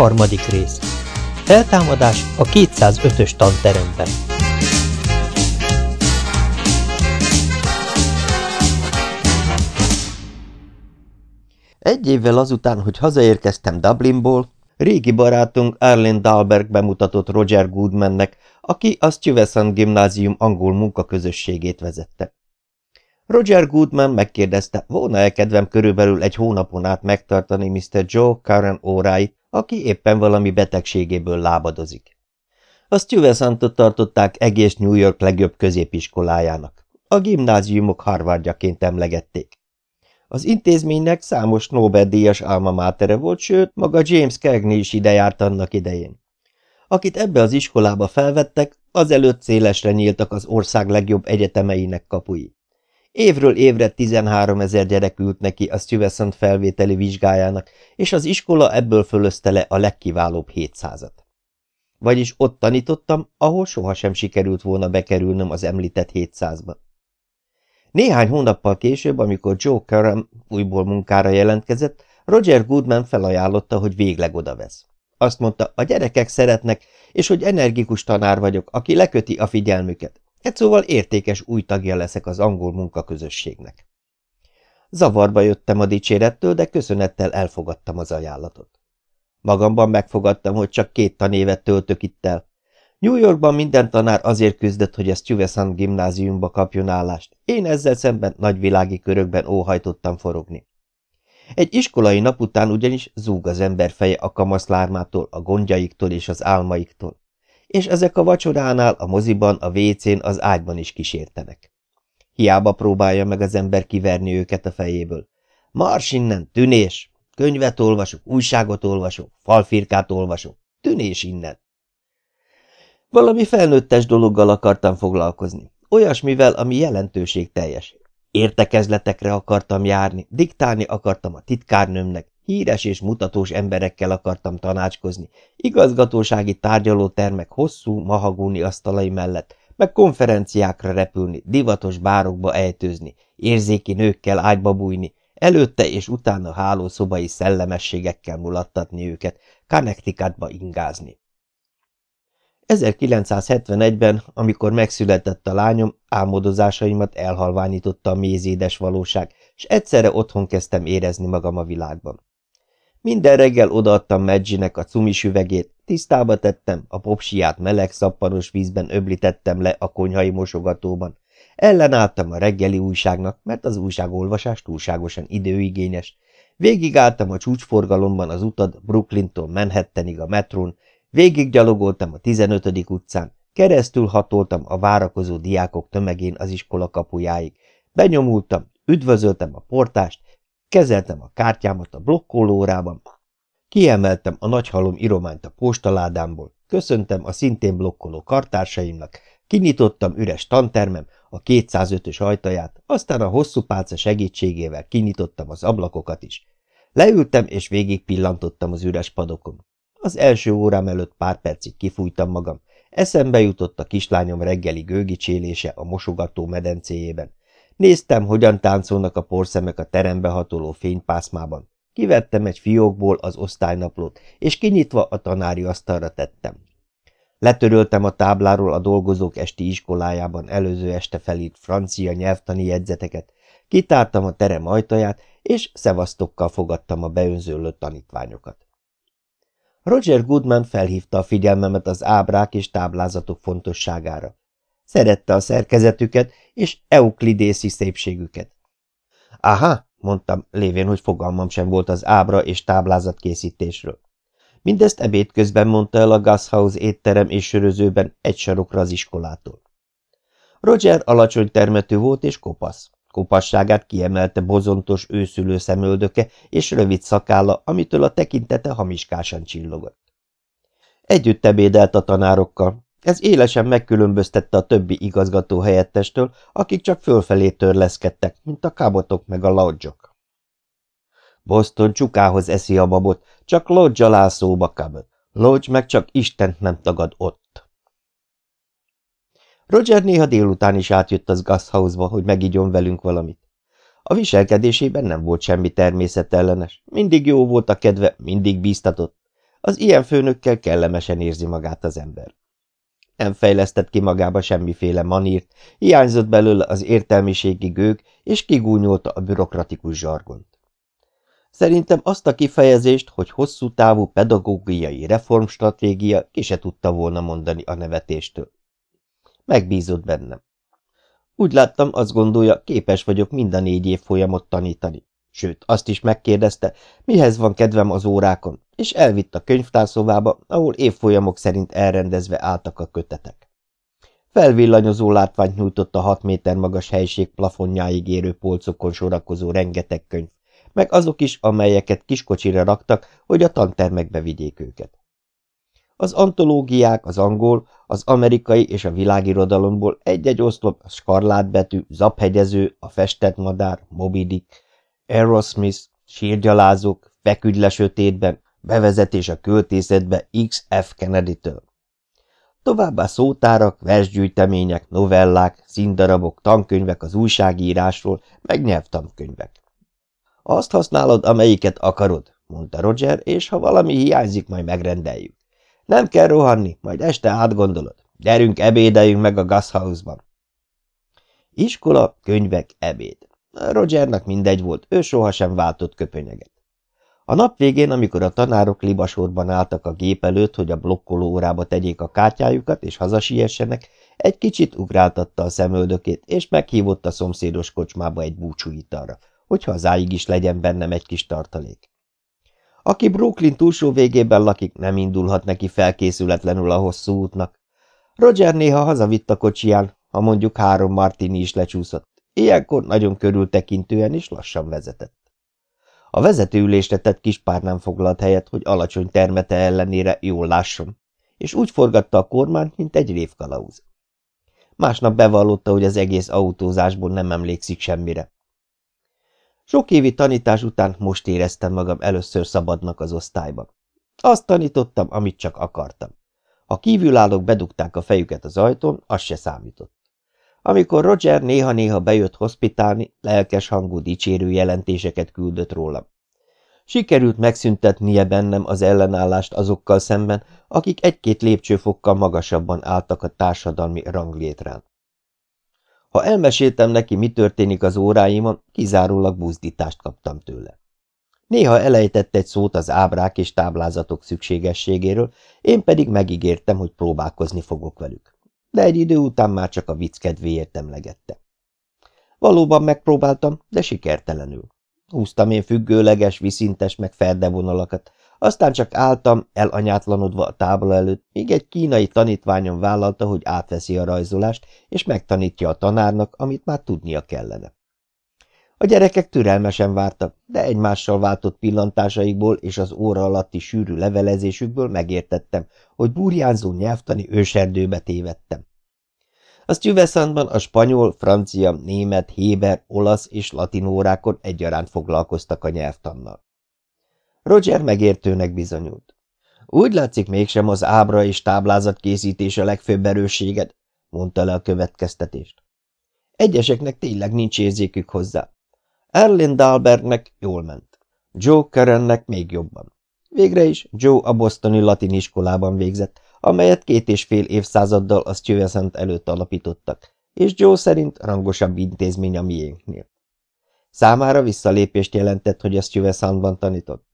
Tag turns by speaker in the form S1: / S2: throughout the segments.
S1: Harmadik rész. Feltámadás a 205-ös tanteremben.
S2: Egy évvel azután, hogy hazaérkeztem Dublinból, régi barátunk Arlen Dahlberg bemutatott Roger Goodmannek, aki a Stuyvesant gimnázium angol munkaközösségét vezette. Roger Goodman megkérdezte, volna-e kedvem körülbelül egy hónapon át megtartani Mr. Joe Karen óráit, aki éppen valami betegségéből lábadozik. A Stevenson-tot tartották egész New York legjobb középiskolájának. A gimnáziumok Harvardjaként emlegették. Az intézménynek számos Nobel-díjas alma mátere volt, sőt, maga James Cagney is ide járt annak idején. Akit ebbe az iskolába felvettek, azelőtt szélesre nyíltak az ország legjobb egyetemeinek kapui. Évről évre 13 ezer gyerek ült neki a Stuyvesant felvételi vizsgájának, és az iskola ebből fölözte le a legkiválóbb 700-at. Vagyis ott tanítottam, ahol sohasem sikerült volna bekerülnöm az említett 700-ba. Néhány hónappal később, amikor Joe Curran újból munkára jelentkezett, Roger Goodman felajánlotta, hogy végleg odavesz. Azt mondta, a gyerekek szeretnek, és hogy energikus tanár vagyok, aki leköti a figyelmüket. Egy szóval értékes új tagja leszek az angol munkaközösségnek. Zavarba jöttem a dicsérettől, de köszönettel elfogadtam az ajánlatot. Magamban megfogadtam, hogy csak két tanévet töltök itt el. New Yorkban minden tanár azért küzdött, hogy a Stuyvesant gimnáziumba kapjon állást. Én ezzel szemben nagyvilági körökben óhajtottam forogni. Egy iskolai nap után ugyanis zúg az ember feje a kamaszlármától, a gondjaiktól és az álmaiktól és ezek a vacsoránál, a moziban, a vécén, az ágyban is kísértenek. Hiába próbálja meg az ember kiverni őket a fejéből. Mars innen, tűnés! Könyvet olvasok, újságot olvasok, falfirkát olvasok. Tűnés innen! Valami felnőttes dologgal akartam foglalkozni. Olyasmivel, ami jelentőség teljes. Értekezletekre akartam járni, diktálni akartam a titkárnőmnek, Híres és mutatós emberekkel akartam tanácskozni, igazgatósági tárgyalótermek hosszú, mahagúni asztalai mellett, meg konferenciákra repülni, divatos bárokba ejtőzni, érzéki nőkkel ágyba bújni, előtte és utána hálószobai szellemességekkel mulattatni őket, Connecticutba ingázni. 1971-ben, amikor megszületett a lányom, álmodozásaimat elhalványította a mézédes valóság, és egyszerre otthon kezdtem érezni magam a világban. Minden reggel odaadtam Medzsinek a cumis üvegét, tisztába tettem, a popsiát meleg szappanos vízben öblítettem le a konyhai mosogatóban. Ellenálltam a reggeli újságnak, mert az újságolvasás túlságosan időigényes. Végigálltam a csúcsforgalomban az utat Brooklyntól Manhattanig a metrón, végiggyalogoltam a 15. utcán, keresztül hatoltam a várakozó diákok tömegén az iskola kapujáig, benyomultam, üdvözöltem a portást, Kezeltem a kártyámat a blokkolórában, kiemeltem a nagyhalom irományt a postaládámból, köszöntem a szintén blokkoló kartársaimnak, kinyitottam üres tantermem a 205-ös ajtaját, aztán a hosszú pálca segítségével kinyitottam az ablakokat is. Leültem és végig pillantottam az üres padokon. Az első órám előtt pár percig kifújtam magam, eszembe jutott a kislányom reggeli gőgicsélése a mosogató medencéjében, Néztem, hogyan táncolnak a porszemek a terembe hatoló fénypászmában. Kivettem egy fiókból az osztálynaplót, és kinyitva a tanári asztalra tettem. Letöröltem a tábláról a dolgozók esti iskolájában előző este felírt francia nyelvtani jegyzeteket, kitártam a terem ajtaját, és szevasztokkal fogadtam a beönzőlött tanítványokat. Roger Goodman felhívta a figyelmemet az ábrák és táblázatok fontosságára. Szerette a szerkezetüket és euklidészi szépségüket. Aha, mondtam, lévén, hogy fogalmam sem volt az ábra és táblázat készítésről. Mindezt ebéd közben mondta el a Gashouse étterem és sörözőben egy sarokra az iskolától. Roger alacsony termetű volt és kopasz. Kopasságát kiemelte bozontos őszülő szemöldöke és rövid szakálla, amitől a tekintete hamiskásan csillogott. Együtt ebédelt a tanárokkal, ez élesen megkülönböztette a többi igazgató helyettestől, akik csak fölfelé törleszkedtek, mint a kábotok meg a lodge-ok. Boston csukához eszi a babot, csak lodge alá szóba kábot. Lodge meg csak Istent nem tagad ott. Roger néha délután is átjött az Gashouse-ba, hogy megígyon velünk valamit. A viselkedésében nem volt semmi természetellenes, mindig jó volt a kedve, mindig bíztatott. Az ilyen főnökkel kellemesen érzi magát az ember. Nem fejlesztett ki magába semmiféle manírt, hiányzott belőle az értelmiségi gőg, és kigúnyolta a bürokratikus zsargont. Szerintem azt a kifejezést, hogy hosszú távú pedagógiai reformstratégia ki se tudta volna mondani a nevetéstől. Megbízott bennem. Úgy láttam, azt gondolja, képes vagyok mind négy év folyamot tanítani. Sőt, azt is megkérdezte, mihez van kedvem az órákon, és elvitt a könyvtárszobába, ahol évfolyamok szerint elrendezve álltak a kötetek. Felvillanyozó látványt nyújtott a hat méter magas helység plafonjáig érő polcokon sorakozó rengeteg könyv, meg azok is, amelyeket kiskocsira raktak, hogy a tantermekbe vigyék őket. Az antológiák, az angol, az amerikai és a világirodalomból egy-egy oszlop skarlátbetű, zaphegyező, a festett madár, Moby Dick, Aerosmith, sírgyalázók, feküdj le sötétben, bevezetés a költészetbe X.F. Kennedy-től. Továbbá szótárak, versgyűjtemények, novellák, színdarabok, tankönyvek az újságírásról, meg nyelvtankönyvek. Azt használod, amelyiket akarod, mondta Roger, és ha valami hiányzik, majd megrendeljük. Nem kell rohanni, majd este átgondolod. Gyerünk, ebédeljünk meg a gazhausban. Iskola, könyvek, ebéd. Rogernak mindegy volt, ő sohasem váltott köpönyeget. A nap végén, amikor a tanárok libasorban álltak a gép előtt, hogy a blokkoló órába tegyék a kártyájukat és hazasiessenek, egy kicsit ugráltatta a szemöldökét, és meghívott a szomszédos kocsmába egy búcsúitalra, hogy hazáig is legyen bennem egy kis tartalék. Aki Brooklyn túlsó végében lakik, nem indulhat neki felkészületlenül a hosszú útnak. Roger néha hazavitt a kocsiján, ha mondjuk három martini is lecsúszott. Ilyenkor nagyon körültekintően és lassan vezetett. A vezetőülésre tett kis párnán foglalt helyet, hogy alacsony termete ellenére jól lásson, és úgy forgatta a kormányt, mint egy révkalauz. Másnap bevallotta, hogy az egész autózásból nem emlékszik semmire. Sok évi tanítás után most éreztem magam először szabadnak az osztályban. Azt tanítottam, amit csak akartam. Ha kívülállók bedugták a fejüket az ajtón, az se számított. Amikor Roger néha-néha bejött hospitálni, lelkes hangú dicsérő jelentéseket küldött rólam. Sikerült megszüntetnie bennem az ellenállást azokkal szemben, akik egy-két lépcsőfokkal magasabban álltak a társadalmi ranglétrán. Ha elmeséltem neki, mi történik az óráimon, kizárólag buzdítást kaptam tőle. Néha elejtett egy szót az ábrák és táblázatok szükségességéről, én pedig megígértem, hogy próbálkozni fogok velük. De egy idő után már csak a vicc kedvéért emlegette. Valóban megpróbáltam, de sikertelenül. Húztam én függőleges, viszintes meg ferdevonalakat, aztán csak álltam, elanyátlanodva a tábla előtt, míg egy kínai tanítványom vállalta, hogy átveszi a rajzolást, és megtanítja a tanárnak, amit már tudnia kellene. A gyerekek türelmesen vártak, de egymással váltott pillantásaikból és az óra alatti sűrű levelezésükből megértettem, hogy burjánzó nyelvtani őserdőbe tévedtem. A Stuyvesantban a spanyol, francia, német, héber, olasz és latin órákon egyaránt foglalkoztak a nyelvtannal. Roger megértőnek bizonyult. Úgy látszik mégsem az ábra és táblázat készítés a legfőbb erősséged, mondta le a következtetést. Egyeseknek tényleg nincs érzékük hozzá. Erlin Dahlbergnek jól ment. Joe Karennek még jobban. Végre is Joe a bostoni latin iskolában végzett, amelyet két és fél évszázaddal a Stuyvesant előtt alapítottak, és Joe szerint rangosabb intézmény a miénknél. Számára visszalépést jelentett, hogy a Stuyvesantban tanított.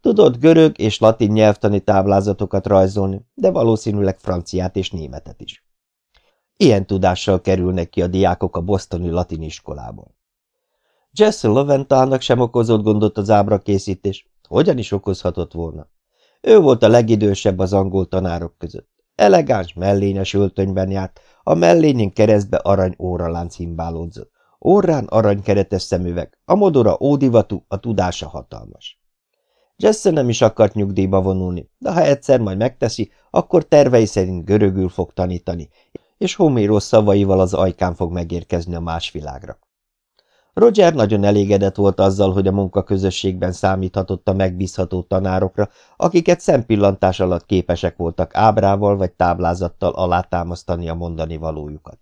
S2: Tudott görög és latin nyelvtani táblázatokat rajzolni, de valószínűleg franciát és németet is. Ilyen tudással kerülnek ki a diákok a bostoni latin iskolából. Jesse Loventalnak sem okozott gondot az ábrakészítés. Hogyan is okozhatott volna? Ő volt a legidősebb az angol tanárok között. Elegáns, mellényes öltönyben járt, a mellényén keresztbe arany óralánc himbálódzott. Orrán aranykeretes szemüveg, a modora ódivatú, a tudása hatalmas. Jesse nem is akart nyugdíjba vonulni, de ha egyszer majd megteszi, akkor tervei szerint görögül fog tanítani, és Homéros szavaival az ajkán fog megérkezni a más világra. Roger nagyon elégedett volt azzal, hogy a munkaközösségben számíthatott a megbízható tanárokra, akiket szempillantás alatt képesek voltak ábrával vagy táblázattal alátámasztani a mondani valójukat.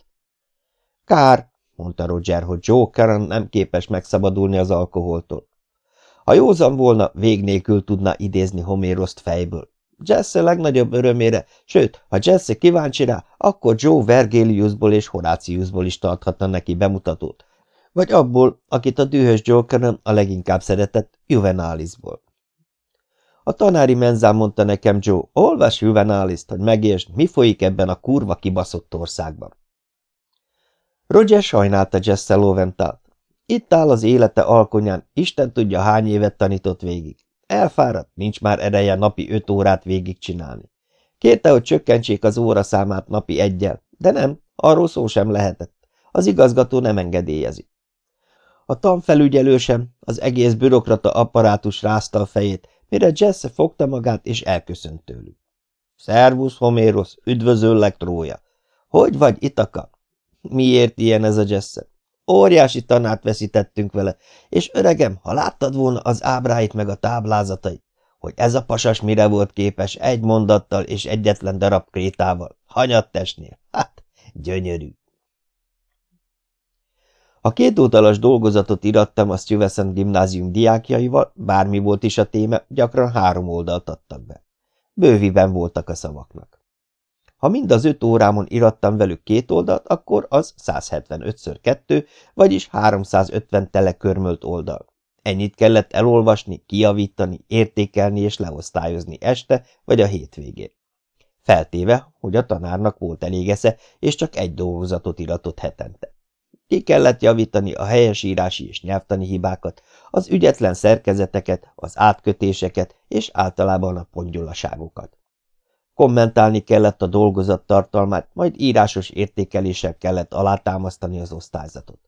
S2: Kár, mondta Roger, hogy Joe Karen nem képes megszabadulni az alkoholtól. Ha józan volna, vég nélkül tudna idézni Homéroszt fejből. Jesse legnagyobb örömére, sőt, ha Jesse kíváncsi rá, akkor Joe Vergiliusból és Horáciusból is tarthatna neki bemutatót, vagy abból, akit a dühös Jokeren a leginkább szeretett, Juvenalisból. A tanári menzán mondta nekem Joe, olvas Juvenalist, hogy megértsd, mi folyik ebben a kurva kibaszott országban. Roger sajnálta Jesse Loventalt. Itt áll az élete alkonyán, Isten tudja hány évet tanított végig. Elfáradt, nincs már ereje napi öt órát végigcsinálni. Kérte, hogy csökkentsék az óra számát napi egyel, de nem, arról szó sem lehetett. Az igazgató nem engedélyezi. A tanfelügyelő sem, az egész bürokrata apparátus rázta a fejét, mire Jesse fogta magát és elköszönt tőlük. Szervusz, Homérosz, üdvözöllek, Trója. Hogy vagy, Itaka? Miért ilyen ez a Jesse? Óriási tanát veszítettünk vele, és öregem, ha láttad volna az ábráit meg a táblázatait, hogy ez a pasas mire volt képes egy mondattal és egyetlen darab krétával, hanyattesnél, hát gyönyörű. A kétoldalas dolgozatot irattam a Stuyvesant gimnázium diákjaival, bármi volt is a téma, gyakran három oldalt adtak be. Bőviben voltak a szavaknak. Ha mind az öt órámon irattam velük két oldalt, akkor az 175x2, vagyis 350 telekörmölt oldal. Ennyit kellett elolvasni, kiavítani, értékelni és leosztályozni este vagy a hétvégén. Feltéve, hogy a tanárnak volt elég esze, és csak egy dolgozatot iratott hetente. Ki kellett javítani a helyesírási és nyelvtani hibákat, az ügyetlen szerkezeteket, az átkötéseket és általában a pongyolaságokat. Kommentálni kellett a dolgozat tartalmát, majd írásos értékeléssel kellett alátámasztani az osztályzatot.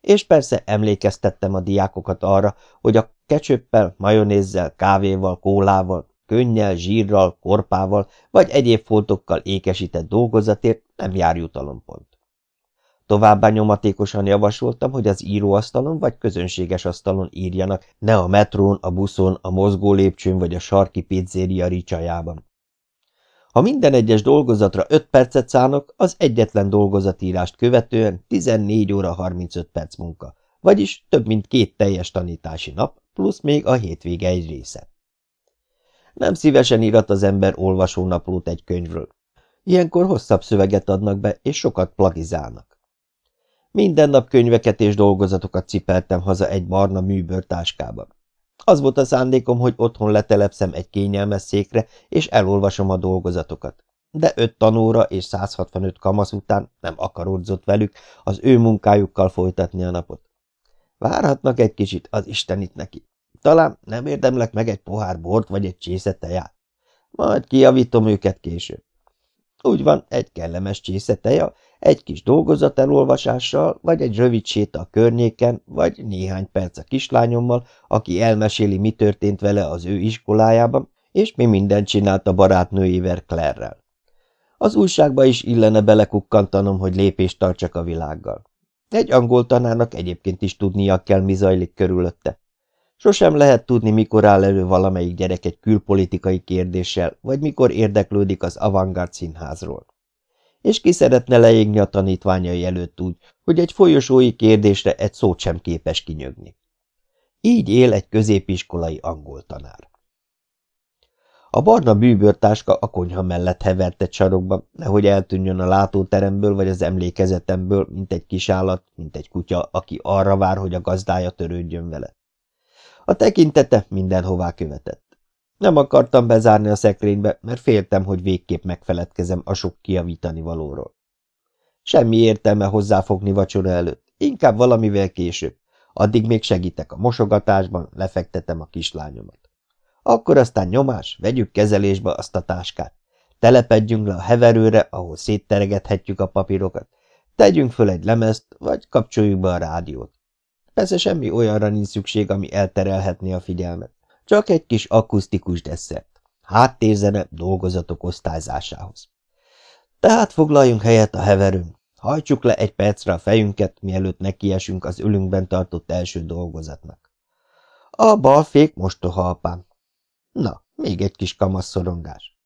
S2: És persze emlékeztettem a diákokat arra, hogy a kecsöppel, majonézzel, kávéval, kólával, könnyel, zsírral, korpával vagy egyéb foltokkal ékesített dolgozatért nem jár jutalompont. Továbbá nyomatékosan javasoltam, hogy az íróasztalon vagy közönséges asztalon írjanak, ne a metrón, a buszon, a mozgó lépcsőn vagy a sarki pizzéria ricsajában. Ha minden egyes dolgozatra 5 percet szánok, az egyetlen dolgozatírást követően 14 óra 35 perc munka, vagyis több mint két teljes tanítási nap, plusz még a hétvége egy része. Nem szívesen írat az ember olvasónaplót egy könyvről. Ilyenkor hosszabb szöveget adnak be, és sokat plagizálnak. Minden nap könyveket és dolgozatokat cipeltem haza egy barna műbőrtáskában. Az volt a szándékom, hogy otthon letelepszem egy kényelmes székre, és elolvasom a dolgozatokat. De öt tanóra és 165 kamasz után nem akarodzott velük az ő munkájukkal folytatni a napot. Várhatnak egy kicsit, az Istenit neki. Talán nem érdemlek meg egy pohár bort vagy egy csésze teját. Majd kijavítom őket később. Úgy van, egy kellemes csésze teja, egy kis dolgozat elolvasással, vagy egy rövid séta a környéken, vagy néhány perc a kislányommal, aki elmeséli, mi történt vele az ő iskolájában, és mi mindent csinált a barátnőjével Claire-rel. Az újságba is illene belekukkantanom, hogy lépést tartsak a világgal. Egy angol tanárnak egyébként is tudnia kell, mi zajlik körülötte. Sosem lehet tudni, mikor áll elő valamelyik gyerek egy külpolitikai kérdéssel, vagy mikor érdeklődik az avantgárd színházról és ki szeretne leégni a tanítványai előtt úgy, hogy egy folyosói kérdésre egy szót sem képes kinyögni. Így él egy középiskolai angol tanár. A barna bűbörtáska a konyha mellett hevert egy sarokba, nehogy eltűnjön a látóteremből vagy az emlékezetemből, mint egy kis állat, mint egy kutya, aki arra vár, hogy a gazdája törődjön vele. A tekintete mindenhová követett. Nem akartam bezárni a szekrénybe, mert féltem, hogy végképp megfeledkezem a sok kiavítani valóról. Semmi értelme hozzáfogni vacsora előtt, inkább valamivel később. Addig még segítek a mosogatásban, lefektetem a kislányomat. Akkor aztán nyomás, vegyük kezelésbe azt a táskát. Telepedjünk le a heverőre, ahol szétteregethetjük a papírokat. Tegyünk föl egy lemezt, vagy kapcsoljuk be a rádiót. Persze semmi olyanra nincs szükség, ami elterelhetné a figyelmet. Csak egy kis akusztikus desszert. Háttérzene dolgozatok osztályzásához. Tehát foglaljunk helyet a heverőn. Hajtsuk le egy percre a fejünket, mielőtt nekiesünk az ülünkben tartott első dolgozatnak. A bal fék mostoha apám. Na, még egy kis kamasszorongás.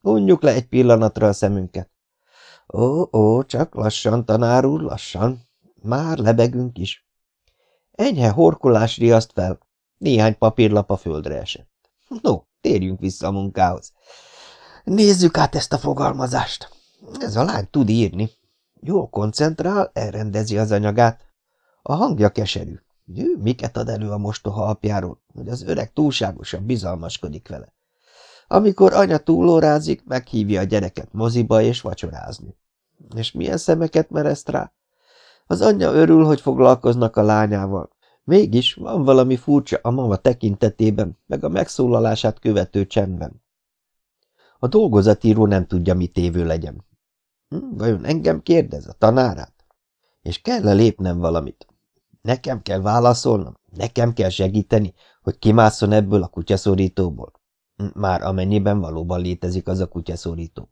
S2: Unjuk le egy pillanatra a szemünket. Ó, ó, csak lassan, tanár úr, lassan. Már lebegünk is. Enyhe horkolás riaszt fel, Néhány papírlap a földre esett. No, térjünk vissza a munkához. Nézzük át ezt a fogalmazást. Ez a lány tud írni. Jól koncentrál, elrendezi az anyagát. A hangja keserű. Ő miket ad elő a mostoha apjáról, hogy az öreg túlságosan bizalmaskodik vele. Amikor anya túlórázik, meghívja a gyereket moziba és vacsorázni. És milyen szemeket mereszt rá? Az anyja örül, hogy foglalkoznak a lányával. Mégis van valami furcsa a mama tekintetében, meg a megszólalását követő csendben. A dolgozatíró nem tudja, mit évő legyen. Hm, vajon engem kérdez a tanárát? És kell-e lépnem valamit? Nekem kell válaszolnom? Nekem kell segíteni, hogy kimásszon ebből a kutyaszorítóból? Hm, már amennyiben valóban létezik az a kutyaszorító.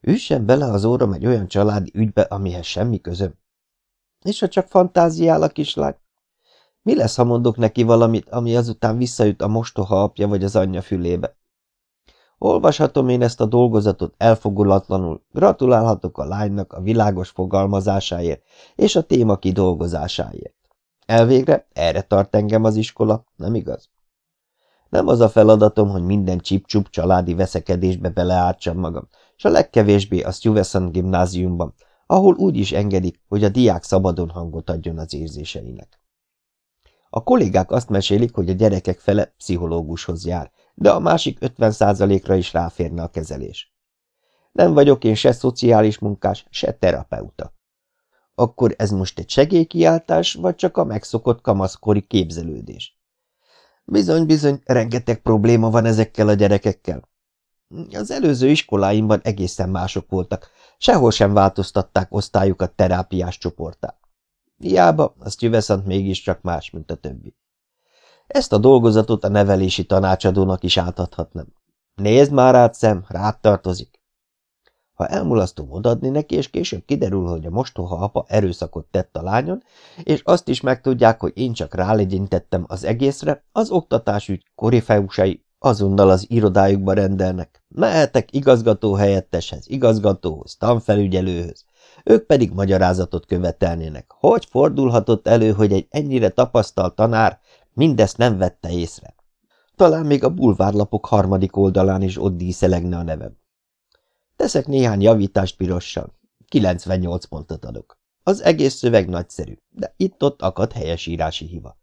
S2: Üssen bele az óram egy olyan családi ügybe, amihez semmi közöm. És ha csak fantáziál a kislány? Mi lesz, ha mondok neki valamit, ami azután visszajut a mostoha apja vagy az anyja fülébe? Olvashatom én ezt a dolgozatot elfogulatlanul, gratulálhatok a lánynak a világos fogalmazásáért és a téma kidolgozásáért. Elvégre erre tart engem az iskola, nem igaz? Nem az a feladatom, hogy minden csipcsup családi veszekedésbe beleártsam magam, és a legkevésbé a Stuyvesant gimnáziumban, ahol úgy is engedik, hogy a diák szabadon hangot adjon az érzéseinek. A kollégák azt mesélik, hogy a gyerekek fele pszichológushoz jár, de a másik 50%-ra is ráférne a kezelés. Nem vagyok én se szociális munkás, se terapeuta. Akkor ez most egy segélykiáltás, vagy csak a megszokott kamaszkori képzelődés? Bizony-bizony, rengeteg probléma van ezekkel a gyerekekkel. Az előző iskoláimban egészen mások voltak, sehol sem változtatták osztályukat terápiás csoportá. Hiába, a Stuyvesant mégiscsak más, mint a többi. Ezt a dolgozatot a nevelési tanácsadónak is átadhatnám. Nézd már át, szem, rád tartozik. Ha elmulasztom odadni neki, és később kiderül, hogy a mostoha apa erőszakot tett a lányon, és azt is megtudják, hogy én csak rálegyintettem az egészre, az oktatásügy korifeusai azonnal az irodájukba rendelnek. Mehetek igazgató helyetteshez, igazgatóhoz, tanfelügyelőhöz. Ők pedig magyarázatot követelnének. Hogy fordulhatott elő, hogy egy ennyire tapasztalt tanár Mindezt nem vette észre. Talán még a bulvárlapok harmadik oldalán is ott díszelegne a nevem. Teszek néhány javítást pirossal. 98 pontot adok. Az egész szöveg nagyszerű, de itt-ott akad helyesírási hiba.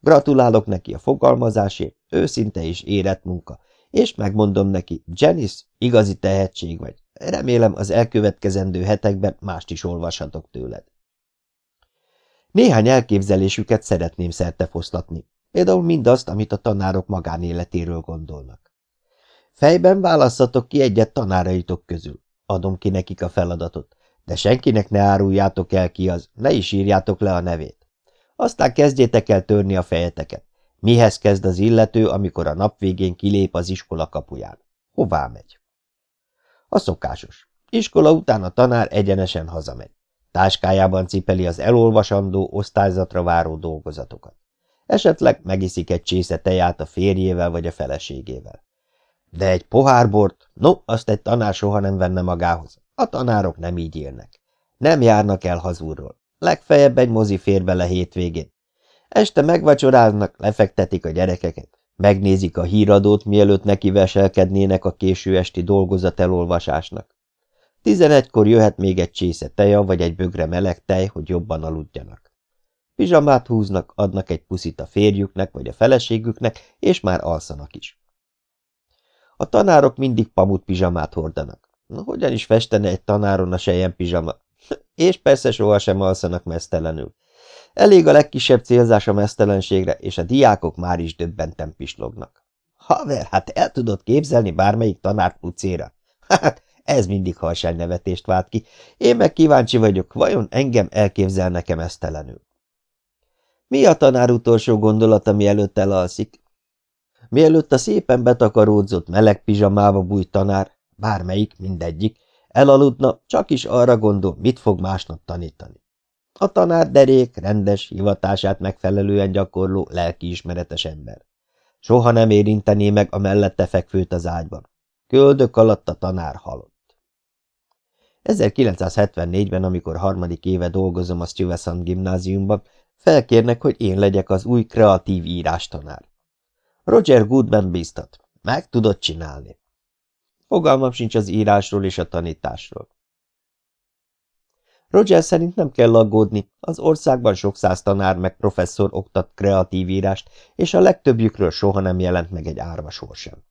S2: Gratulálok neki a fogalmazásért, őszinte és érett munka, és megmondom neki, Janice, igazi tehetség vagy. Remélem az elkövetkezendő hetekben mást is olvashatok tőled. Néhány elképzelésüket szeretném szertefoszlatni, például mindazt, amit a tanárok magánéletéről gondolnak. Fejben válasszatok ki egyet tanáraitok közül, adom ki nekik a feladatot, de senkinek ne áruljátok el ki az, ne is írjátok le a nevét. Aztán kezdjétek el törni a fejeteket. Mihez kezd az illető, amikor a nap végén kilép az iskola kapuján? Hová megy? A szokásos. Iskola után a tanár egyenesen hazamegy. Táskájában cipeli az elolvasandó, osztályzatra váró dolgozatokat. Esetleg megiszik egy csésze teját a férjével vagy a feleségével. De egy pohárbort, no, azt egy tanár soha nem venne magához. A tanárok nem így élnek. Nem járnak el hazúrról. Legfeljebb egy mozi fér bele hétvégén. Este megvacsoráznak, lefektetik a gyerekeket, megnézik a híradót, mielőtt neki veselkednének a késő esti dolgozat elolvasásnak. Tizenegykor jöhet még egy csésze teja vagy egy bögre meleg tej, hogy jobban aludjanak. Pizsamát húznak, adnak egy puszit a férjüknek vagy a feleségüknek, és már alszanak is. A tanárok mindig pamut pizsamát hordanak. Na, hogyan is festene egy tanáron a sejen pizsama? És persze sohasem alszanak mesztelenül. Elég a legkisebb célzás a mesztelenségre, és a diákok már is döbbenten pislognak. Haver, hát el tudod képzelni bármelyik tanár pucéra? Hát, ez mindig nevetést vált ki. Én meg kíváncsi vagyok, vajon engem elképzel nekem esztelenül. Mi a tanár utolsó gondolata, mielőtt elalszik? Mielőtt a szépen betakaródzott meleg pizsamába bújt tanár, bármelyik, mindegyik, elaludna, csak is arra gondol, mit fog másnap tanítani. A tanár derék, rendes, hivatását megfelelően gyakorló, lelkiismeretes ember. Soha nem érintené meg a mellette fekvőt az ágyban. Köldök alatt a tanár halott. 1974-ben, amikor harmadik éve dolgozom a Stuyvesant gimnáziumban, Felkérnek, hogy én legyek az új kreatív írástanár. Roger Goodman bíztat. Meg tudod csinálni. Fogalmam sincs az írásról és a tanításról. Roger szerint nem kell aggódni, az országban sok száz tanár meg professzor oktat kreatív írást, és a legtöbbjükről soha nem jelent meg egy árvasor sem.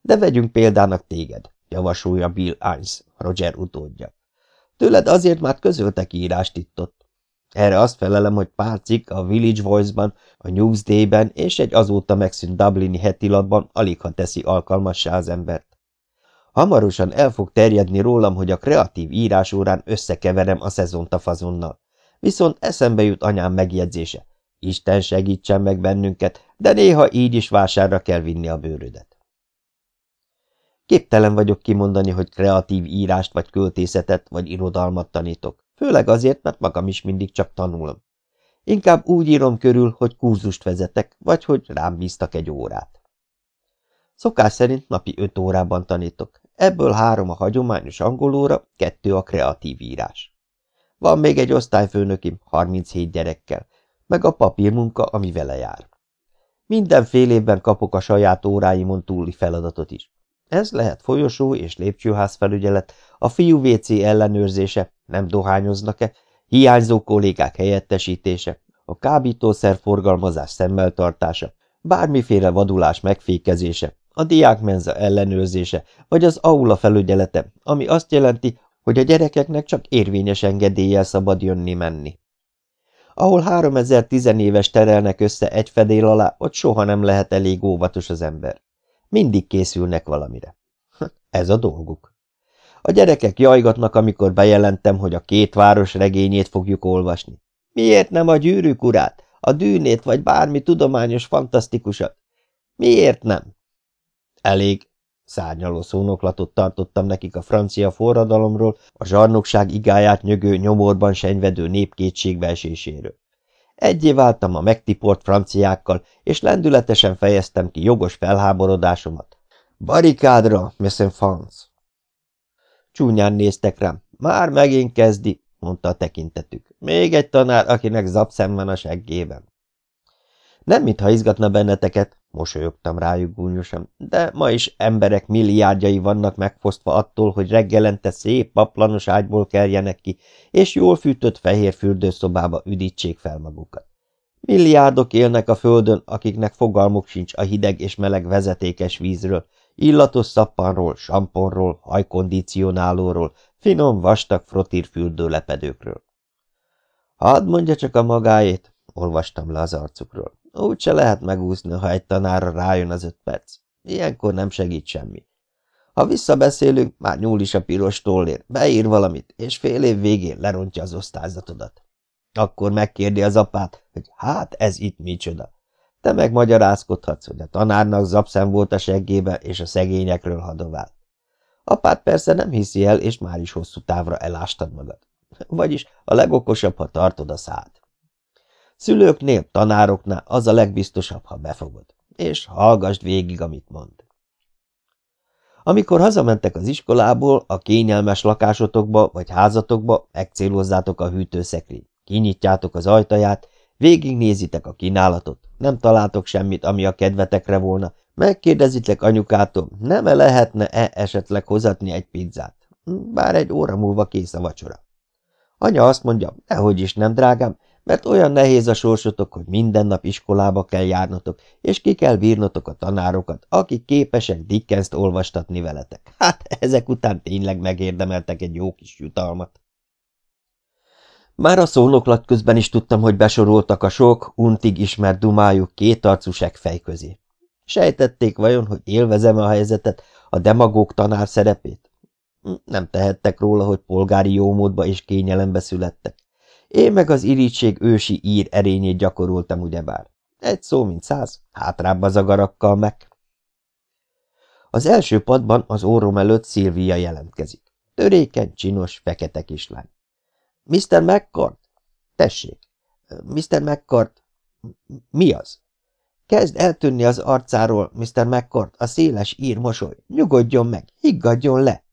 S2: De vegyünk példának téged, javasolja Bill Ains, Roger utódja. Tőled azért már közöltek írást itt ott. Erre azt felelem, hogy pár cikk a Village Voice-ban, a Newsday-ben és egy azóta megszűnt Dublini hetilapban alig ha teszi alkalmassá az embert. Hamarosan el fog terjedni rólam, hogy a kreatív írás órán összekeverem a szezont a fazonnal. Viszont eszembe jut anyám megjegyzése. Isten segítsen meg bennünket, de néha így is vásárra kell vinni a bőrödet. Képtelen vagyok kimondani, hogy kreatív írást vagy költészetet vagy irodalmat tanítok, főleg azért, mert magam is mindig csak tanulom. Inkább úgy írom körül, hogy kurzust vezetek, vagy hogy rám bíztak egy órát. Szokás szerint napi öt órában tanítok, ebből három a hagyományos angolóra, kettő a kreatív írás. Van még egy osztályfőnökim, 37 gyerekkel, meg a papírmunka, ami vele jár. Minden fél évben kapok a saját óráimon túli feladatot is. Ez lehet folyosó és lépcsőház felügyelet, a fiú WC ellenőrzése, nem dohányoznak-e, hiányzó kollégák helyettesítése, a kábítószer forgalmazás szemmel tartása, bármiféle vadulás megfékezése, a diákmenza ellenőrzése, vagy az aula felügyelete, ami azt jelenti, hogy a gyerekeknek csak érvényes engedéllyel szabad jönni-menni. Ahol 3010 éves terelnek össze egy fedél alá, ott soha nem lehet elég óvatos az ember. Mindig készülnek valamire. Ez a dolguk. A gyerekek jajgatnak, amikor bejelentem, hogy a két város regényét fogjuk olvasni. Miért nem a gyűrűk urát, a dűnét, vagy bármi tudományos fantasztikusat? Miért nem? Elég. Szárnyaló szónoklatot tartottam nekik a francia forradalomról, a zsarnokság igáját nyögő, nyomorban senyvedő nép kétségbeeséséről. Egyé váltam a megtiport franciákkal, és lendületesen fejeztem ki jogos felháborodásomat. Barikádra, mes enfants! Csúnyán néztek rám. Már megint kezdi, mondta a tekintetük. Még egy tanár, akinek zapszem van a seggében. Nem mintha izgatna benneteket, mosolyogtam rájuk gúnyosan, de ma is emberek milliárdjai vannak megfosztva attól, hogy reggelente szép paplanos ágyból keljenek ki, és jól fűtött fehér fürdőszobába üdítsék fel magukat. Milliárdok élnek a földön, akiknek fogalmuk sincs a hideg és meleg vezetékes vízről, illatos szappanról, samponról, hajkondicionálóról, finom, vastag frotír fürdőlepedőkről. Hadd mondja csak a magáét, olvastam le az arcukról. Úgy se lehet megúszni, ha egy tanára rájön az öt perc. Ilyenkor nem segít semmi. Ha visszabeszélünk, már nyúl is a piros tollér, beír valamit, és fél év végén lerontja az osztályzatodat. Akkor megkérdi az apát, hogy hát ez itt micsoda. Te meg magyarázkodhatsz, hogy a tanárnak zapszem volt a seggébe, és a szegényekről hadovált. Apát persze nem hiszi el, és már is hosszú távra elástad magad. Vagyis a legokosabb, ha tartod a szád. Szülőknél, tanároknál az a legbiztosabb, ha befogod. És hallgassd végig, amit mond. Amikor hazamentek az iskolából, a kényelmes lakásotokba vagy házatokba, megcélozzátok a hűtőszekrényt, kinyitjátok az ajtaját, végignézitek a kínálatot, nem találtok semmit, ami a kedvetekre volna, megkérdezitek anyukától, nem-e lehetne-e esetleg hozatni egy pizzát, bár egy óra múlva kész a vacsora. Anya azt mondja, nehogy is nem, drágám, mert olyan nehéz a sorsotok, hogy minden nap iskolába kell járnotok, és ki kell bírnotok a tanárokat, akik képesek Dickens-t olvastatni veletek. Hát ezek után tényleg megérdemeltek egy jó kis jutalmat. Már a szónoklat közben is tudtam, hogy besoroltak a sok, untig ismert dumájuk kétarcú fej közé. Sejtették vajon, hogy élvezem a helyzetet, a demagóg tanár szerepét? Nem tehettek róla, hogy polgári jómódba és kényelembe születtek. Én meg az irítség ősi ír erényét gyakoroltam ugyebár. Egy szó, mint száz, hátrább az agarakkal meg. Az első padban az orrom előtt Szilvia jelentkezik. Törékeny, csinos, fekete kislány. Mr. McCord? Tessék. Mr. McCord? Mi az? Kezd eltűnni az arcáról, Mr. McCord, a széles ír mosoly. Nyugodjon meg, higgadjon le.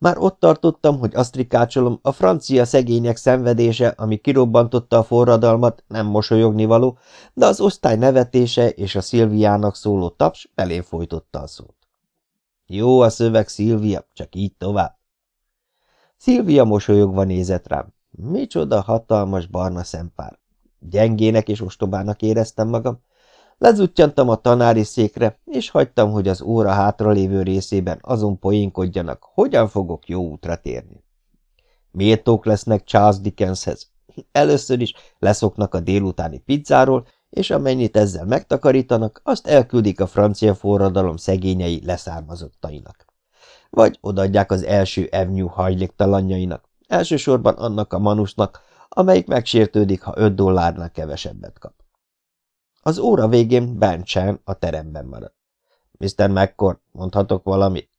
S2: Már ott tartottam, hogy azt rikácsolom, a francia szegények szenvedése, ami kirobbantotta a forradalmat, nem mosolyogni való, de az osztály nevetése és a Szilviának szóló taps belén folytotta a szót. Jó a szöveg, Szilvia, csak így tovább. Szilvia mosolyogva nézett rám. Micsoda hatalmas barna szempár. Gyengének és ostobának éreztem magam. Lezuttyantam a tanári székre, és hagytam, hogy az óra hátralévő részében azon poénkodjanak, hogyan fogok jó útra térni. Méltók lesznek Charles Dickenshez. Először is leszoknak a délutáni pizzáról, és amennyit ezzel megtakarítanak, azt elküldik a francia forradalom szegényei leszármazottainak. Vagy odaadják az első Avenue hajléktalanjainak, elsősorban annak a manusnak, amelyik megsértődik, ha öt dollárnál kevesebbet kap. Az óra végén Ben Chan a teremben maradt. Mr. McCord, mondhatok valamit?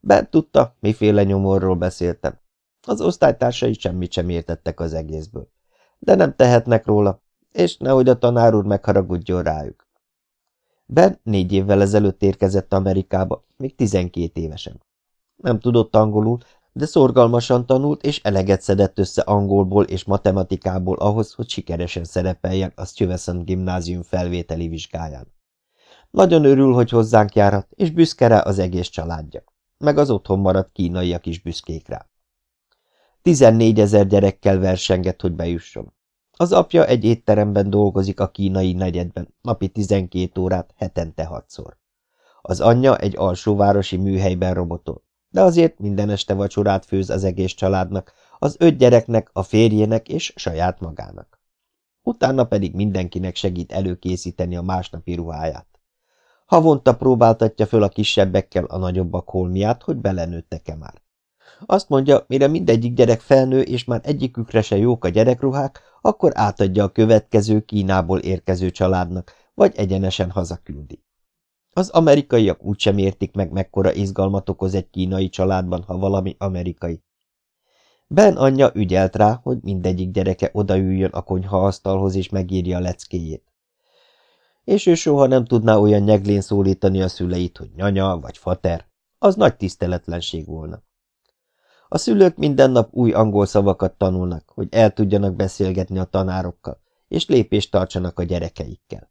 S2: Ben tudta, miféle nyomorról beszéltem. Az osztálytársai semmit sem értettek az egészből. De nem tehetnek róla, és nehogy a tanár úr megharagudjon rájuk. Ben négy évvel ezelőtt érkezett Amerikába, még tizenkét évesen. Nem tudott angolul, de szorgalmasan tanult, és eleget szedett össze angolból és matematikából ahhoz, hogy sikeresen szerepeljen a Stuyvesant gimnázium felvételi vizsgáján. Nagyon örül, hogy hozzánk járhat, és büszke rá az egész családja. Meg az otthon maradt kínaiak is büszkék rá. Tizennégy ezer gyerekkel versengett, hogy bejusson. Az apja egy étteremben dolgozik a kínai negyedben, napi 12 órát, hetente hatszor. Az anyja egy alsóvárosi műhelyben robotol, de azért minden este vacsorát főz az egész családnak, az öt gyereknek, a férjének és saját magának. Utána pedig mindenkinek segít előkészíteni a másnapi ruháját. Havonta próbáltatja föl a kisebbekkel a nagyobbak holmiát, hogy belenőttek-e már. Azt mondja, mire mindegyik gyerek felnő, és már egyikükre se jók a gyerekruhák, akkor átadja a következő Kínából érkező családnak, vagy egyenesen hazaküldi. Az amerikaiak úgysem értik meg, mekkora izgalmat okoz egy kínai családban, ha valami amerikai. Ben anyja ügyelt rá, hogy mindegyik gyereke odaüljön a konyhaasztalhoz és megírja a leckéjét. És ő soha nem tudná olyan nyeglén szólítani a szüleit, hogy nyanya vagy fater. Az nagy tiszteletlenség volna. A szülők minden nap új angol szavakat tanulnak, hogy el tudjanak beszélgetni a tanárokkal, és lépést tartsanak a gyerekeikkel.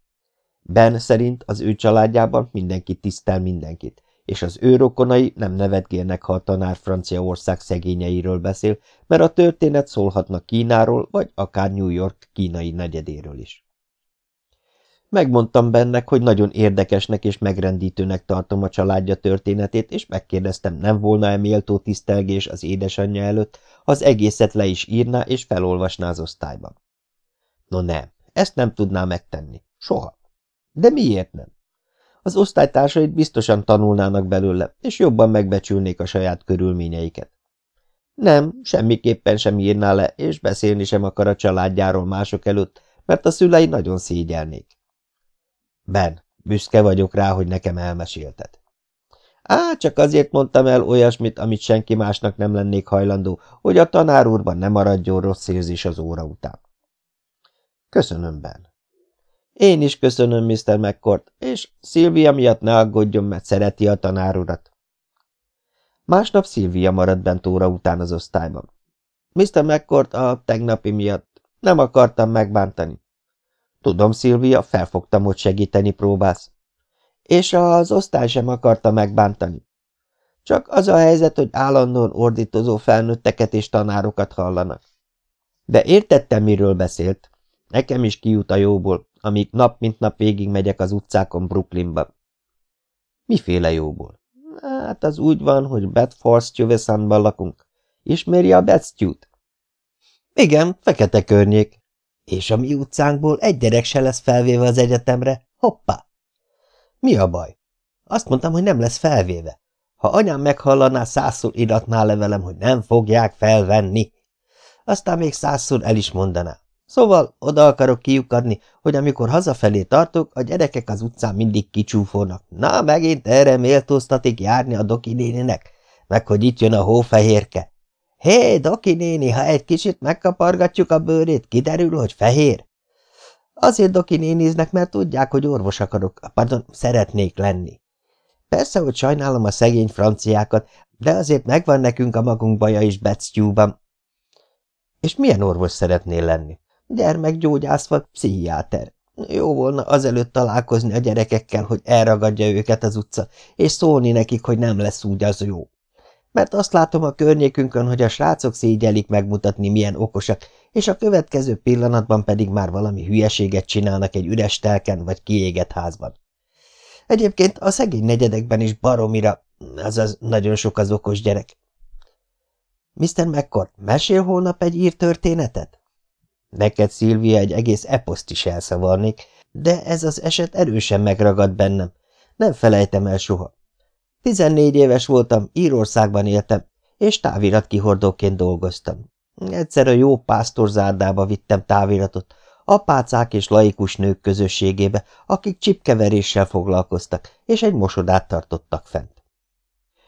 S2: Ben szerint az ő családjában mindenki tisztel mindenkit, és az ő rokonai nem nevetgélnek, ha a tanár Franciaország szegényeiről beszél, mert a történet szólhatna Kínáról, vagy akár New York kínai negyedéről is. Megmondtam bennek, hogy nagyon érdekesnek és megrendítőnek tartom a családja történetét, és megkérdeztem, nem volna-e méltó tisztelgés az édesanyja előtt, az egészet le is írná és felolvasná az osztályban. No nem, ezt nem tudná megtenni. Soha. De miért nem? Az osztálytársait biztosan tanulnának belőle, és jobban megbecsülnék a saját körülményeiket. Nem, semmiképpen sem írná le, és beszélni sem akar a családjáról mások előtt, mert a szülei nagyon szégyelnék. Ben, büszke vagyok rá, hogy nekem elmesélted. Á, csak azért mondtam el olyasmit, amit senki másnak nem lennék hajlandó, hogy a tanár úrban ne maradjon rossz érzés az óra után. Köszönöm, Ben. Én is köszönöm, Mr. McCord, és Szilvia miatt ne aggódjon, mert szereti a tanár urat. Másnap Szilvia maradt bent óra után az osztályban. Mr. McCord a tegnapi miatt nem akartam megbántani. Tudom, Szilvia, felfogtam, hogy segíteni próbálsz. És az osztály sem akarta megbántani. Csak az a helyzet, hogy állandóan ordítozó felnőtteket és tanárokat hallanak. De értettem, miről beszélt. Nekem is kijut a jóból, amíg nap mint nap végig megyek az utcákon Brooklynba. Miféle jóból? Hát az úgy van, hogy Bedford Stuyvesantban lakunk. Ismeri a Bedstew-t? Igen, fekete környék. És a mi utcánkból egy gyerek se lesz felvéve az egyetemre. Hoppá! Mi a baj? Azt mondtam, hogy nem lesz felvéve. Ha anyám meghallaná, százszor iratná levelem, hogy nem fogják felvenni. Aztán még százszor el is mondaná. Szóval oda akarok kiukadni, hogy amikor hazafelé tartok, a gyerekek az utcán mindig kicsúfolnak. Na, megint erre méltóztatik járni a Doki néninek, meg hogy itt jön a hófehérke. Hé, Doki néni, ha egy kicsit megkapargatjuk a bőrét, kiderül, hogy fehér. Azért Doki néniznek, mert tudják, hogy orvos akarok, pardon, szeretnék lenni. Persze, hogy sajnálom a szegény franciákat, de azért megvan nekünk a magunk baja is Betsztyúban. És milyen orvos szeretnél lenni? Gyermekgyógyász vagy pszichiáter. Jó volna azelőtt találkozni a gyerekekkel, hogy elragadja őket az utca, és szólni nekik, hogy nem lesz úgy az jó. Mert azt látom a környékünkön, hogy a srácok szégyelik megmutatni, milyen okosak, és a következő pillanatban pedig már valami hülyeséget csinálnak egy üres telken vagy kiégett házban. Egyébként a szegény negyedekben is baromira, azaz nagyon sok az okos gyerek. Mr. McCord, mesél holnap egy ír történetet? Neked, Szilvia, egy egész eposzt is elszavarnék, de ez az eset erősen megragad bennem. Nem felejtem el soha. Tizennégy éves voltam, Írországban éltem, és táviratkihordóként dolgoztam. Egyszer a jó pásztor zárdába vittem táviratot, apácák és laikus nők közösségébe, akik csipkeveréssel foglalkoztak, és egy mosodát tartottak fent.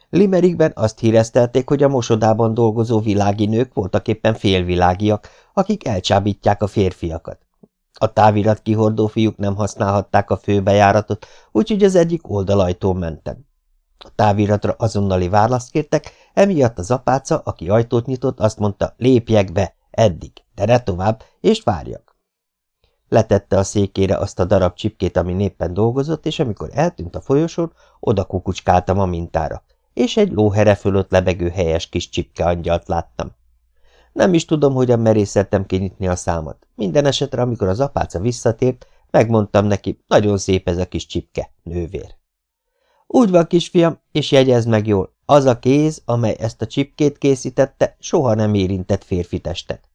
S2: Limerickben azt híreztelték, hogy a mosodában dolgozó világi nők voltak éppen félvilágiak, akik elcsábítják a férfiakat. A távirat kihordó fiúk nem használhatták a főbejáratot, úgyhogy az egyik oldalajtón mentem. A táviratra azonnali választ kértek, emiatt az apáca, aki ajtót nyitott, azt mondta, lépjek be, eddig, de ne tovább, és várjak. Letette a székére azt a darab csipkét, ami éppen dolgozott, és amikor eltűnt a folyosón, oda kukucskáltam a mintára, és egy lóhere fölött lebegő helyes kis csipke angyalt láttam. Nem is tudom, hogyan merészeltem kinyitni a számat. Minden esetre, amikor az apáca visszatért, megmondtam neki, nagyon szép ez a kis csipke, nővér. Úgy van, kisfiam, és jegyezd meg jól, az a kéz, amely ezt a csipkét készítette, soha nem érintett férfi testet.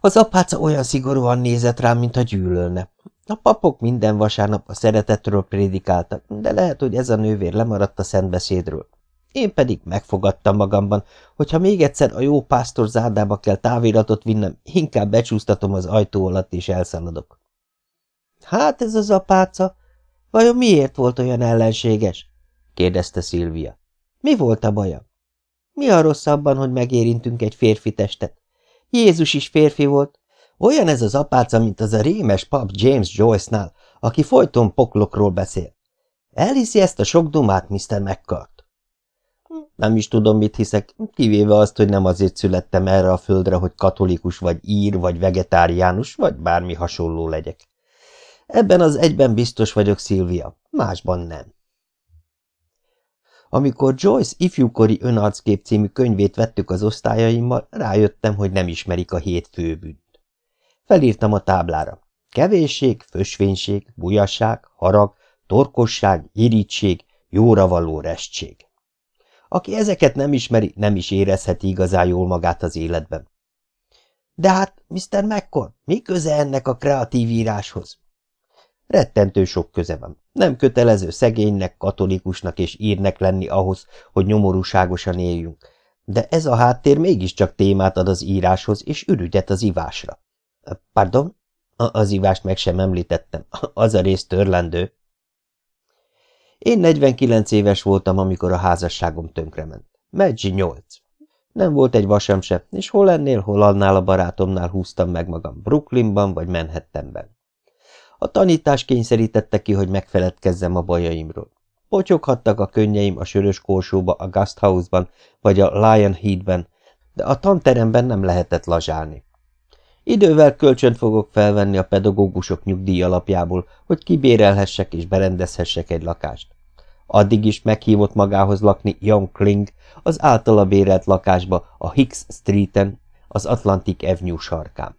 S2: Az apáca olyan szigorúan nézett rám, mintha gyűlölne. A papok minden vasárnap a szeretetről prédikáltak, de lehet, hogy ez a nővér lemaradt a szentbeszédről. Én pedig megfogadtam magamban, hogy ha még egyszer a jó pásztor zárdába kell táviratot vinnem, inkább becsúsztatom az ajtó alatt és elszaladok. Hát ez az apáca, vajon miért volt olyan ellenséges? kérdezte Szilvia. Mi volt a baja? Mi a rossz abban, hogy megérintünk egy férfi testet? Jézus is férfi volt. Olyan ez az apáca, mint az a rémes pap James Joyce-nál, aki folyton poklokról beszél. Elhiszi ezt a sok dumát, Mr. McCart? Nem is tudom, mit hiszek, kivéve azt, hogy nem azért születtem erre a földre, hogy katolikus, vagy ír, vagy vegetáriánus, vagy bármi hasonló legyek. Ebben az egyben biztos vagyok, Szilvia, másban nem. Amikor Joyce ifjúkori önarckép című könyvét vettük az osztályaimmal, rájöttem, hogy nem ismerik a hét főbűnt. Felírtam a táblára. Kevésség, fösvénység, bujasság, harag, torkosság, irítség, jóra való restség. Aki ezeket nem ismeri, nem is érezheti igazán jól magát az életben. De hát, Mr. McCord, mi köze ennek a kreatív íráshoz? Rettentő sok köze van. Nem kötelező szegénynek, katolikusnak és írnek lenni ahhoz, hogy nyomorúságosan éljünk. De ez a háttér mégiscsak témát ad az íráshoz, és ürügyet az ivásra. Pardon? Az ivást meg sem említettem. Az a rész törlendő. Én 49 éves voltam, amikor a házasságom tönkrement. Maggie 8. Nem volt egy vasam se, és hol ennél, hol annál a barátomnál húztam meg magam, Brooklynban vagy Manhattanben. A tanítás kényszerítette ki, hogy megfeledkezzem a bajaimról. Potyoghattak a könnyeim a sörös korsóba a Gasthouse-ban vagy a Lionhead-ben, de a tanteremben nem lehetett lazsálni. Idővel kölcsönt fogok felvenni a pedagógusok nyugdíj alapjából, hogy kibérelhessek és berendezhessek egy lakást. Addig is meghívott magához lakni Young Kling, az általa bérelt lakásba a Hicks Streeten, az Atlantic Avenue sarkán.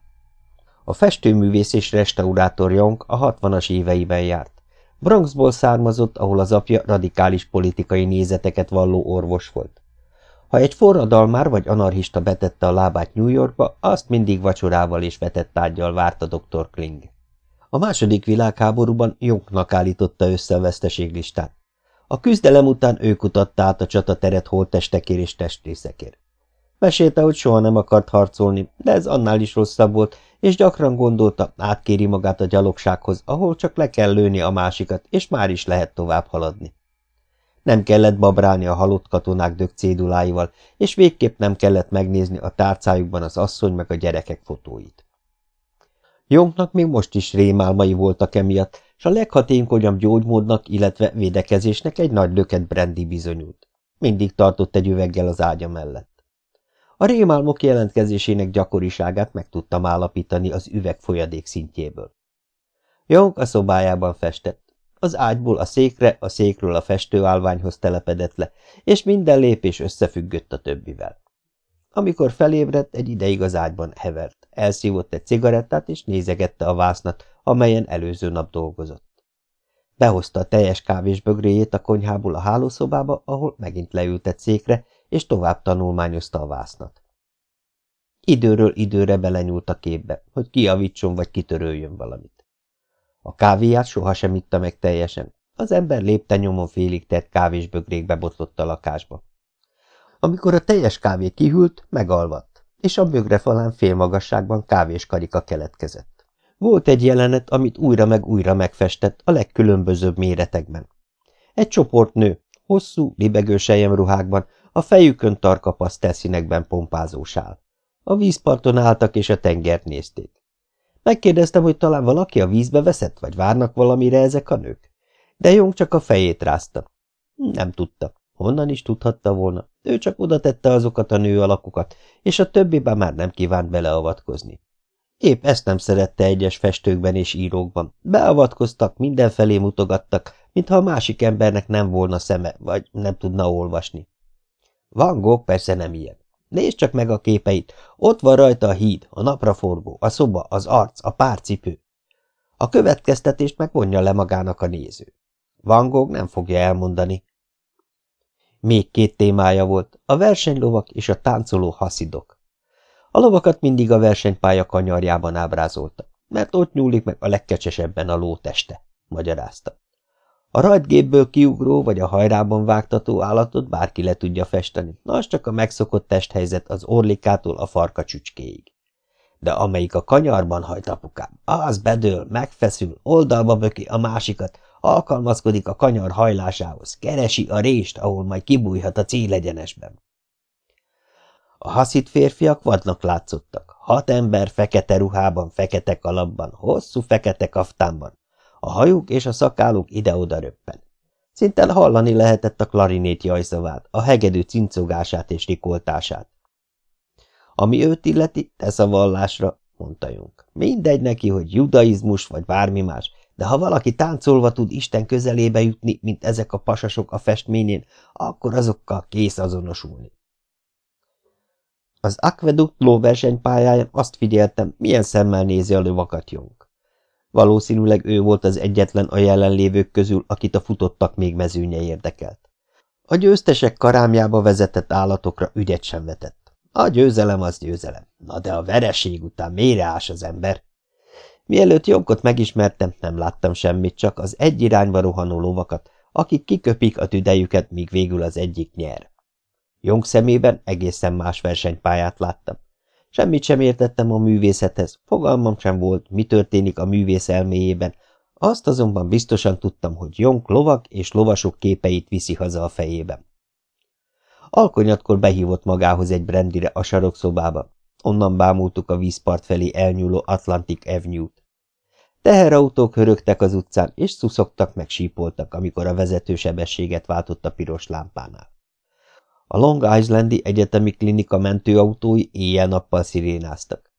S2: A festőművész és restaurátor Young a 60-as éveiben járt. Bronxból származott, ahol az apja radikális politikai nézeteket valló orvos volt. Ha egy forradalmár vagy anarchista betette a lábát New Yorkba, azt mindig vacsorával és vetett tárgyal várta dr. Kling. A második világháborúban Youngnak állította össze a veszteséglistát. A küzdelem után ő kutatta át a csatateret holttestekért és testrészekért. Mesélte, hogy soha nem akart harcolni, de ez annál is rosszabb volt, és gyakran gondolta, átkéri magát a gyalogsághoz, ahol csak le kell lőni a másikat, és már is lehet tovább haladni. Nem kellett babrálni a halott katonák dög és végképp nem kellett megnézni a tárcájukban az asszony meg a gyerekek fotóit. Jonknak még most is rémálmai voltak emiatt, s a leghatékonyabb gyógymódnak, illetve védekezésnek egy nagy löket brandy bizonyult. Mindig tartott egy üveggel az ágya mellett. A rémálmok jelentkezésének gyakoriságát meg tudtam állapítani az üveg folyadék szintjéből. Jong a szobájában festett. Az ágyból a székre, a székről a festőállványhoz telepedett le, és minden lépés összefüggött a többivel. Amikor felébredt, egy ideig az ágyban hevert, elszívott egy cigarettát, és nézegette a vásznat, amelyen előző nap dolgozott. Behozta a teljes kávésbögréjét a konyhából a hálószobába, ahol megint leült egy székre, és tovább tanulmányozta a vásznat. Időről időre belenyúlt a képbe, hogy kiavítson vagy kitöröljön valamit. A kávéját sohasem itta meg teljesen. Az ember lépte nyomon félig tett kávésbögrékbe botlott a lakásba. Amikor a teljes kávé kihűlt, megalvadt, és a bögre falán félmagasságban kávéskarika keletkezett. Volt egy jelenet, amit újra meg újra megfestett a legkülönbözőbb méretekben. Egy csoport nő, hosszú, libegő ruhákban, a fejükön tarka pasztelszínekben pompázó sál. A vízparton álltak és a tengert nézték. Megkérdeztem, hogy talán valaki a vízbe veszett, vagy várnak valamire ezek a nők. De Jong csak a fejét rázta. Nem tudta. Honnan is tudhatta volna? Ő csak oda tette azokat a nő alakukat, és a többiben már nem kívánt beleavatkozni. Épp ezt nem szerette egyes festőkben és írókban. Beavatkoztak, mindenfelé mutogattak, mintha a másik embernek nem volna szeme, vagy nem tudna olvasni. Van Gogh persze nem ilyen. Nézd csak meg a képeit, ott van rajta a híd, a napraforgó, a szoba, az arc, a párcipő. A következtetést megvonja le magának a néző. Van Gogh nem fogja elmondani, még két témája volt, a versenylovak és a táncoló haszidok. A lovakat mindig a versenypálya kanyarjában ábrázolta, mert ott nyúlik meg a legkecsesebben a ló teste, magyarázta. A rajtgépből kiugró vagy a hajrában vágtató állatot bárki le tudja festeni, az csak a megszokott testhelyzet az orlikától a farka csücskéig. De amelyik a kanyarban hajt apukám, az bedől, megfeszül, oldalba böki a másikat, Alkalmazkodik a kanyar hajlásához, keresi a rést, ahol majd kibújhat a célegyenesben. A haszit férfiak vadnak látszottak. Hat ember fekete ruhában, fekete kalapban, hosszú fekete kaftánban. A hajuk és a szakáluk ide-oda röppen. Szinte hallani lehetett a klarinét jajszavát, a hegedű cincogását és rikoltását. Ami őt illeti, tesz a vallásra, mondta Jung. Mindegy neki, hogy judaizmus vagy bármi más, de ha valaki táncolva tud Isten közelébe jutni, mint ezek a pasasok a festményén, akkor azokkal kész azonosulni. Az Aqueduct lóversenypályáján azt figyeltem, milyen szemmel nézi a lövakat Jong. Valószínűleg ő volt az egyetlen a jelenlévők közül, akit a futottak még mezőnye érdekelt. A győztesek karámjába vezetett állatokra ügyet sem vetett. A győzelem az győzelem. Na de a vereség után mére ás az ember? Mielőtt Jonkot megismertem, nem láttam semmit, csak az egy irányba rohanó lovakat, akik kiköpik a tüdejüket, míg végül az egyik nyer. Jong szemében egészen más versenypályát láttam. Semmit sem értettem a művészethez, fogalmam sem volt, mi történik a művész elméjében, azt azonban biztosan tudtam, hogy Jong lovak és lovasok képeit viszi haza a fejében. Alkonyatkor behívott magához egy brandire a sarokszobába. Onnan bámultuk a vízpart felé elnyúló Atlantic Avenue-t. Teherautók hörögtek az utcán, és szuszogtak meg sípoltak, amikor a vezető sebességet váltott a piros lámpánál. A Long Islandi Egyetemi Klinika mentőautói éjjel-nappal szirénáztak.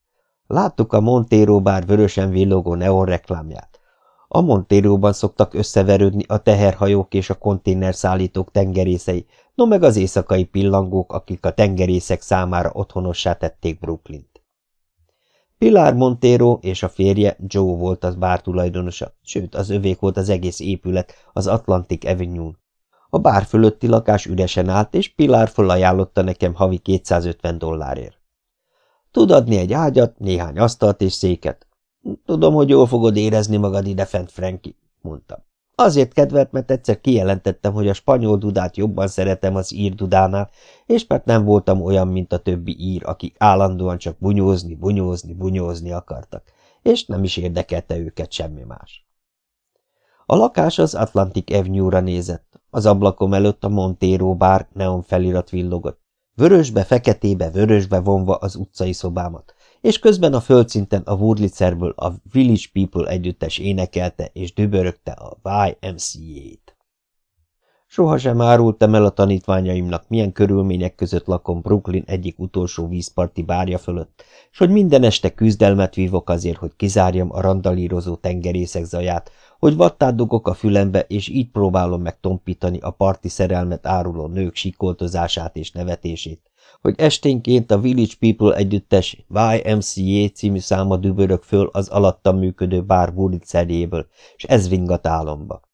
S2: Láttuk a Montero bár vörösen villogó neon reklámját. A Montéróban szoktak összeverődni a teherhajók és a konténerszállítók tengerészei, no meg az éjszakai pillangók, akik a tengerészek számára otthonossá tették Brooklyn. Pilar Montero és a férje Joe volt az bár tulajdonosa, sőt, az övék volt az egész épület az Atlantic Avenue-n. A bár fölötti lakás üresen állt, és Pilar felajánlotta nekem havi 250 dollárért. Tud adni egy ágyat, néhány asztalt és széket. Tudom, hogy jól fogod érezni magad idefent, Frankie, mondtam. Azért kedvelt, mert egyszer kijelentettem, hogy a spanyol dudát jobban szeretem az ír dudánál, és mert nem voltam olyan, mint a többi ír, akik állandóan csak bunyózni, bunyózni, bunyózni akartak, és nem is érdekelte őket semmi más. A lakás az Atlantic Avenue-ra nézett, az ablakom előtt a Montero bár neon felirat villogott, vörösbe, feketébe, vörösbe vonva az utcai szobámat, és közben a földszinten a Wurlitzerбől a Village People együttes énekelte és dübörögte a YMCA-t. Sohasem árultam el a tanítványaimnak, milyen körülmények között lakom Brooklyn egyik utolsó vízparti bárja fölött, és hogy minden este küzdelmet vívok azért, hogy kizárjam a randalírozó tengerészek zaját, hogy vattát dugok a fülembe, és így próbálom meg tompítani a parti szerelmet áruló nők sikoltozását és nevetését, hogy esténként a Village People együttes YMCA című száma dübörök föl az alattam működő bár bulicerjéből, és ez ringat álomba.